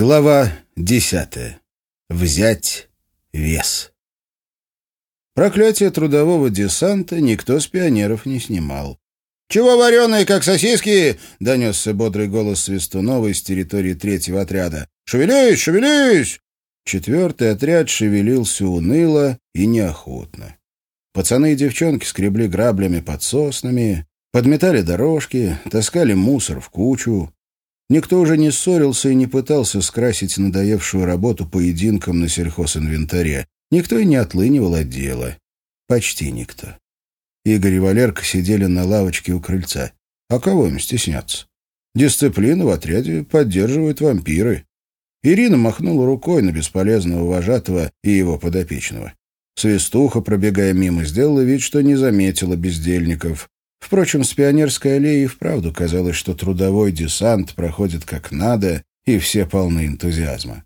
Глава десятая. Взять вес. Проклятие трудового десанта никто с пионеров не снимал. «Чего вареные, как сосиски?» — донесся бодрый голос Свистунова с территории третьего отряда. «Шевелись, шевелись!» Четвертый отряд шевелился уныло и неохотно. Пацаны и девчонки скребли граблями под соснами, подметали дорожки, таскали мусор в кучу. Никто уже не ссорился и не пытался скрасить надоевшую работу поединком на сельхозинвентаре. Никто и не отлынивал от дела. Почти никто. Игорь и Валерка сидели на лавочке у крыльца. А кого им стесняться? Дисциплину в отряде поддерживают вампиры. Ирина махнула рукой на бесполезного вожатого и его подопечного. Свистуха, пробегая мимо, сделала вид, что не заметила бездельников. Впрочем, с Пионерской аллеи вправду казалось, что трудовой десант проходит как надо, и все полны энтузиазма.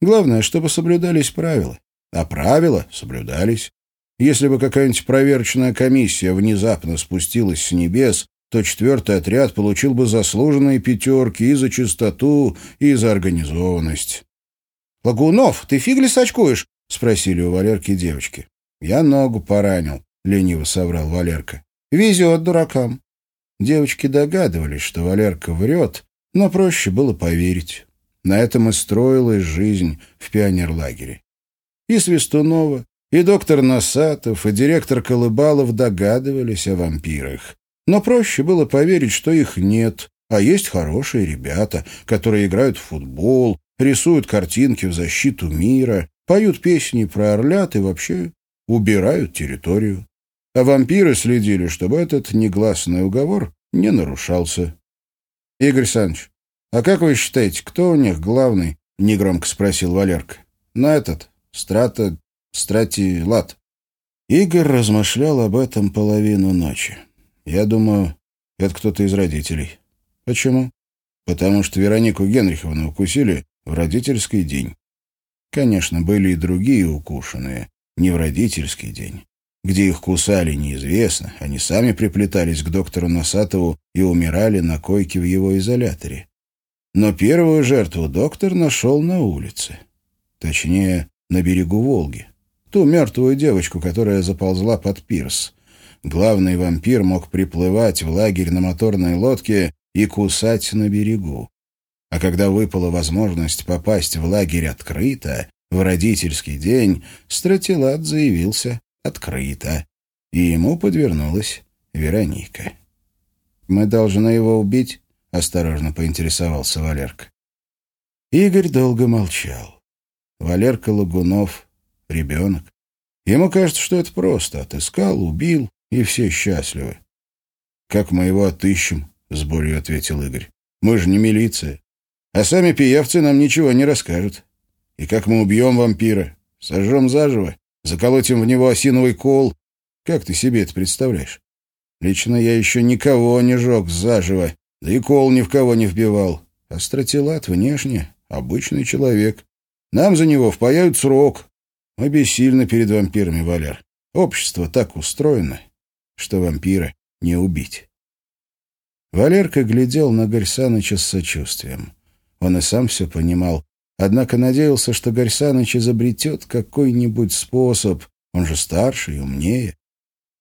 Главное, чтобы соблюдались правила. А правила соблюдались. Если бы какая-нибудь проверочная комиссия внезапно спустилась с небес, то четвертый отряд получил бы заслуженные пятерки и за чистоту, и за организованность. «Лагунов, ты фиг ли сачкуешь?» — спросили у Валерки девочки. «Я ногу поранил», — лениво соврал Валерка. Везет дуракам. Девочки догадывались, что Валерка врет, но проще было поверить. На этом и строилась жизнь в пионерлагере. И Свистунова, и доктор Носатов, и директор Колыбалов догадывались о вампирах. Но проще было поверить, что их нет, а есть хорошие ребята, которые играют в футбол, рисуют картинки в защиту мира, поют песни про орлят и вообще убирают территорию а вампиры следили, чтобы этот негласный уговор не нарушался. — Игорь Александрович, а как вы считаете, кто у них главный? — негромко спросил Валерка. — На этот, страта, страти, лад. Игорь размышлял об этом половину ночи. Я думаю, это кто-то из родителей. Почему? Потому что Веронику Генриховну укусили в родительский день. Конечно, были и другие укушенные, не в родительский день. Где их кусали, неизвестно. Они сами приплетались к доктору Носатову и умирали на койке в его изоляторе. Но первую жертву доктор нашел на улице. Точнее, на берегу Волги. Ту мертвую девочку, которая заползла под пирс. Главный вампир мог приплывать в лагерь на моторной лодке и кусать на берегу. А когда выпала возможность попасть в лагерь открыто, в родительский день, Стратилат заявился открыто, и ему подвернулась Вероника. «Мы должны его убить?» — осторожно поинтересовался Валерка. Игорь долго молчал. Валерка Лагунов — ребенок. Ему кажется, что это просто. Отыскал, убил, и все счастливы. «Как мы его отыщем?» — с болью ответил Игорь. «Мы же не милиция. А сами пиявцы нам ничего не расскажут. И как мы убьем вампира? Сожжем заживо? Заколотим в него осиновый кол. Как ты себе это представляешь? Лично я еще никого не жег заживо, да и кол ни в кого не вбивал. А внешне обычный человек. Нам за него впаяют срок. Мы бессильны перед вампирами, Валер. Общество так устроено, что вампира не убить. Валерка глядел на Гарсаныча с сочувствием. Он и сам все понимал, Однако надеялся, что Гарьсаныч изобретет какой-нибудь способ, он же старше и умнее.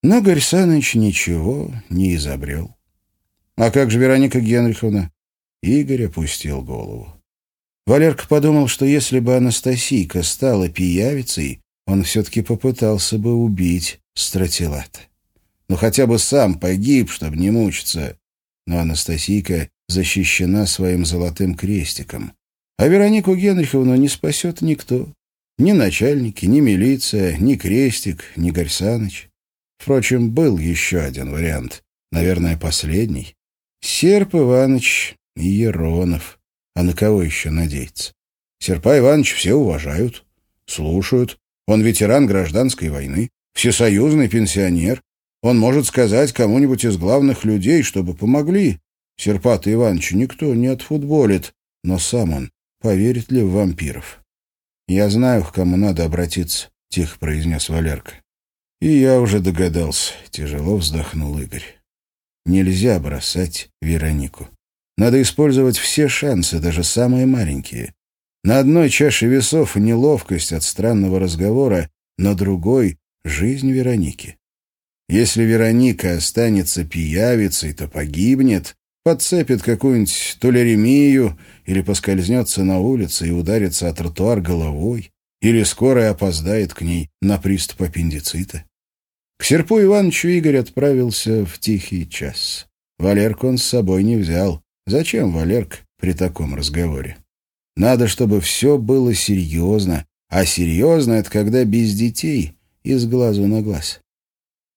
Но Гарьсаныч ничего не изобрел. «А как же Вероника Генриховна?» Игорь опустил голову. Валерка подумал, что если бы Анастасийка стала пиявицей, он все-таки попытался бы убить Стратилата. Ну, хотя бы сам погиб, чтобы не мучиться. Но Анастасийка защищена своим золотым крестиком. А Веронику Генриховну не спасет никто. Ни начальники, ни милиция, ни Крестик, ни Гарьсаныч. Впрочем, был еще один вариант. Наверное, последний. Серп Иванович и Еронов. А на кого еще надеяться? Серпа Иванович все уважают, слушают. Он ветеран гражданской войны, всесоюзный пенсионер. Он может сказать кому-нибудь из главных людей, чтобы помогли. Серпата Ивановича никто не отфутболит, но сам он поверит ли в вампиров. «Я знаю, к кому надо обратиться», — тихо произнес Валерка. «И я уже догадался», — тяжело вздохнул Игорь. «Нельзя бросать Веронику. Надо использовать все шансы, даже самые маленькие. На одной чаше весов неловкость от странного разговора, на другой — жизнь Вероники. Если Вероника останется пиявицей, то погибнет, подцепит какую-нибудь толеремию или поскользнется на улице и ударится о тротуар головой, или скорая опоздает к ней на приступ аппендицита. К Серпу Ивановичу Игорь отправился в тихий час. Валерку он с собой не взял. Зачем Валерк при таком разговоре? Надо, чтобы все было серьезно, а серьезно — это когда без детей и с глазу на глаз.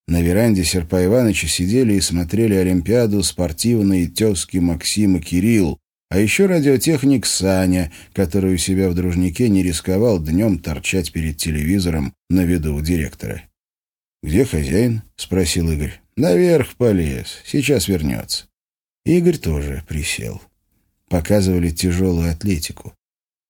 На веранде Серпа Ивановича сидели и смотрели Олимпиаду спортивные тезки и Кирилл, а еще радиотехник Саня, который у себя в дружнике не рисковал днем торчать перед телевизором на виду у директора. «Где хозяин?» — спросил Игорь. «Наверх полез. Сейчас вернется». Игорь тоже присел. Показывали тяжелую атлетику.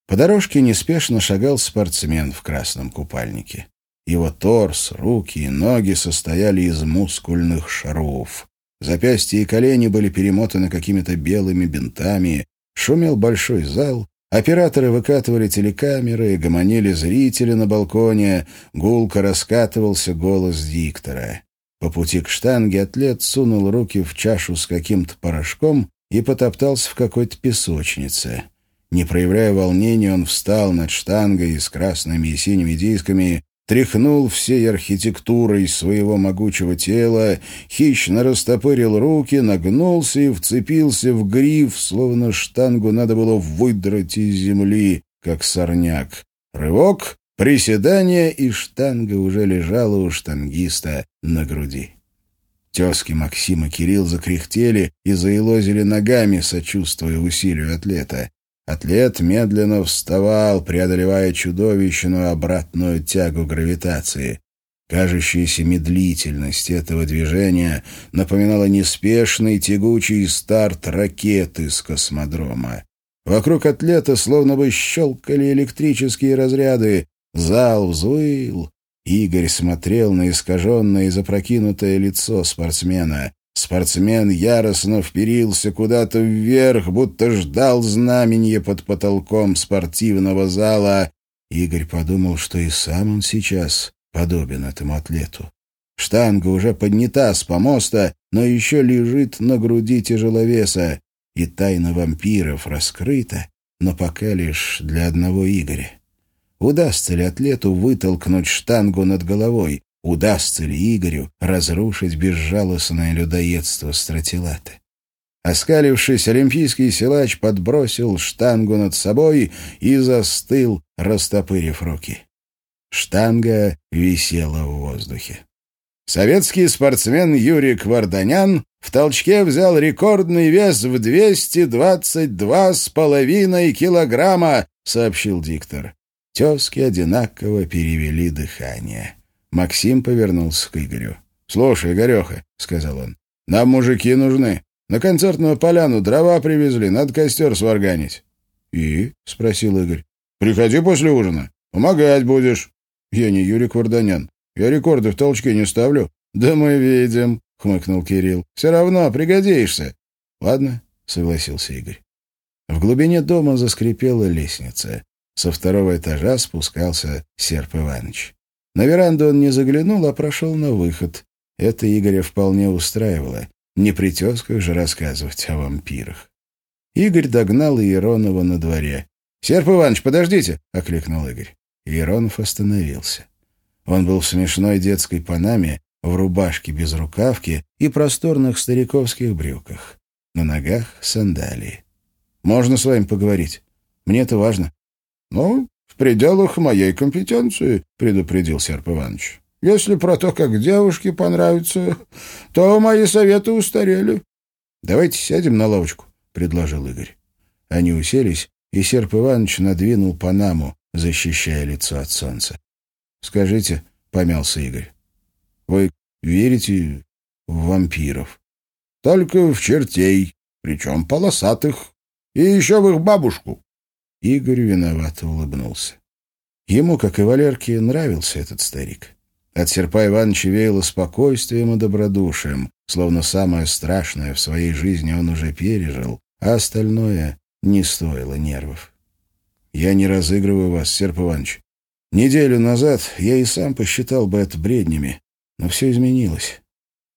По дорожке неспешно шагал спортсмен в красном купальнике. Его торс, руки и ноги состояли из мускульных шаров. Запястья и колени были перемотаны какими-то белыми бинтами. Шумел большой зал. Операторы выкатывали телекамеры, гомонили зрители на балконе. Гулко раскатывался голос диктора. По пути к штанге атлет сунул руки в чашу с каким-то порошком и потоптался в какой-то песочнице. Не проявляя волнения, он встал над штангой с красными и синими дисками, тряхнул всей архитектурой своего могучего тела, хищно растопырил руки, нагнулся и вцепился в гриф, словно штангу надо было выдрать из земли, как сорняк. Рывок, приседание, и штанга уже лежала у штангиста на груди. Тезки Максима Кирилл закряхтели и заилозили ногами, сочувствуя усилию атлета. Атлет медленно вставал, преодолевая чудовищную обратную тягу гравитации. Кажущаяся медлительность этого движения напоминала неспешный тягучий старт ракеты с космодрома. Вокруг атлета словно бы щелкали электрические разряды. Зал взвыл. Игорь смотрел на искаженное и запрокинутое лицо спортсмена. Спортсмен яростно вперился куда-то вверх, будто ждал знамения под потолком спортивного зала. Игорь подумал, что и сам он сейчас подобен этому атлету. Штанга уже поднята с помоста, но еще лежит на груди тяжеловеса, и тайна вампиров раскрыта, но пока лишь для одного Игоря. Удастся ли атлету вытолкнуть штангу над головой? Удастся ли Игорю разрушить безжалостное людоедство стратилата. Оскалившись, олимпийский силач подбросил штангу над собой и застыл, растопырив руки. Штанга висела в воздухе. Советский спортсмен Юрий Кварданян в толчке взял рекордный вес в 222,5 килограмма, сообщил диктор. Тезки одинаково перевели дыхание. Максим повернулся к Игорю. «Слушай, Игореха», — сказал он, — «нам мужики нужны. На концертную поляну дрова привезли, надо костер сварганить». «И?» — спросил Игорь. «Приходи после ужина. Помогать будешь». «Я не Юрий Кварданян. Я рекорды в толчке не ставлю». «Да мы видим», — хмыкнул Кирилл. «Все равно пригодишься». «Ладно», — согласился Игорь. В глубине дома заскрипела лестница. Со второго этажа спускался Серп Иванович. На веранду он не заглянул, а прошел на выход. Это Игоря вполне устраивало. Не при тезках же рассказывать о вампирах. Игорь догнал Иеронова на дворе. — Серп Иванович, подождите! — окликнул Игорь. Иеронов остановился. Он был в смешной детской панаме, в рубашке без рукавки и просторных стариковских брюках. На ногах сандалии. «Можно с вами поговорить? Мне это важно». «Ну, в пределах моей компетенции», — предупредил Серп Иванович. «Если про то, как девушке понравится, то мои советы устарели». «Давайте сядем на лавочку», — предложил Игорь. Они уселись, и Серп Иванович надвинул панаму, защищая лицо от солнца. «Скажите», — помялся Игорь, — «вы верите в вампиров?» «Только в чертей, причем полосатых, и еще в их бабушку». Игорь виновато улыбнулся. Ему, как и Валерке, нравился этот старик. От Серпа Ивановича веяло спокойствием и добродушием, словно самое страшное в своей жизни он уже пережил, а остальное не стоило нервов. Я не разыгрываю вас, Серп Иванович. Неделю назад я и сам посчитал бы это бреднями, но все изменилось.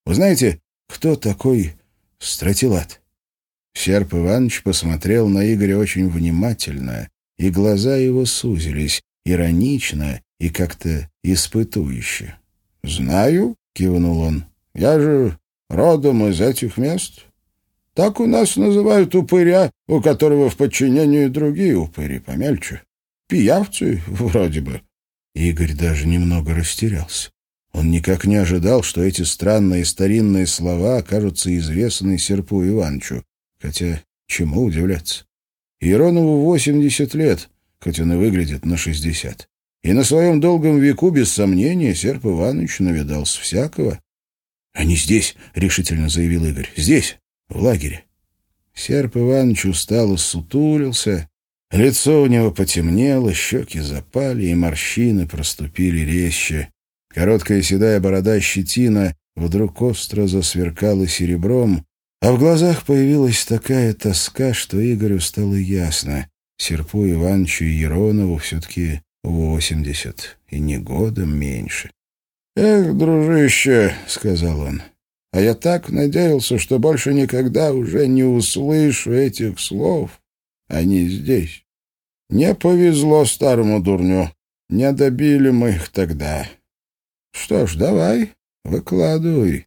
Вы знаете, кто такой Стратилат?» Серп Иванович посмотрел на Игоря очень внимательно, и глаза его сузились, иронично и как-то испытующе. «Знаю», — кивнул он, — «я же родом из этих мест. Так у нас называют упыря, у которого в подчинении другие упыри помельче. Пиявцы вроде бы». Игорь даже немного растерялся. Он никак не ожидал, что эти странные старинные слова окажутся известны Серпу Ивановичу. Хотя чему удивляться? Иронову 80 лет, хоть он и выглядит на 60. И на своем долгом веку, без сомнения, Серп Иванович навидался всякого. «Они здесь», — решительно заявил Игорь. «Здесь, в лагере». Серп Иванович устало сутулился, лицо у него потемнело, щеки запали, и морщины проступили резче. Короткая седая борода щетина вдруг остро засверкала серебром, а в глазах появилась такая тоска, что Игорю стало ясно. Серпу Ивановичу и Еронову все-таки восемьдесят, и не годом меньше. «Эх, дружище», — сказал он, — «а я так надеялся, что больше никогда уже не услышу этих слов. Они здесь. Не повезло старому дурню. Не добили мы их тогда. Что ж, давай, выкладывай.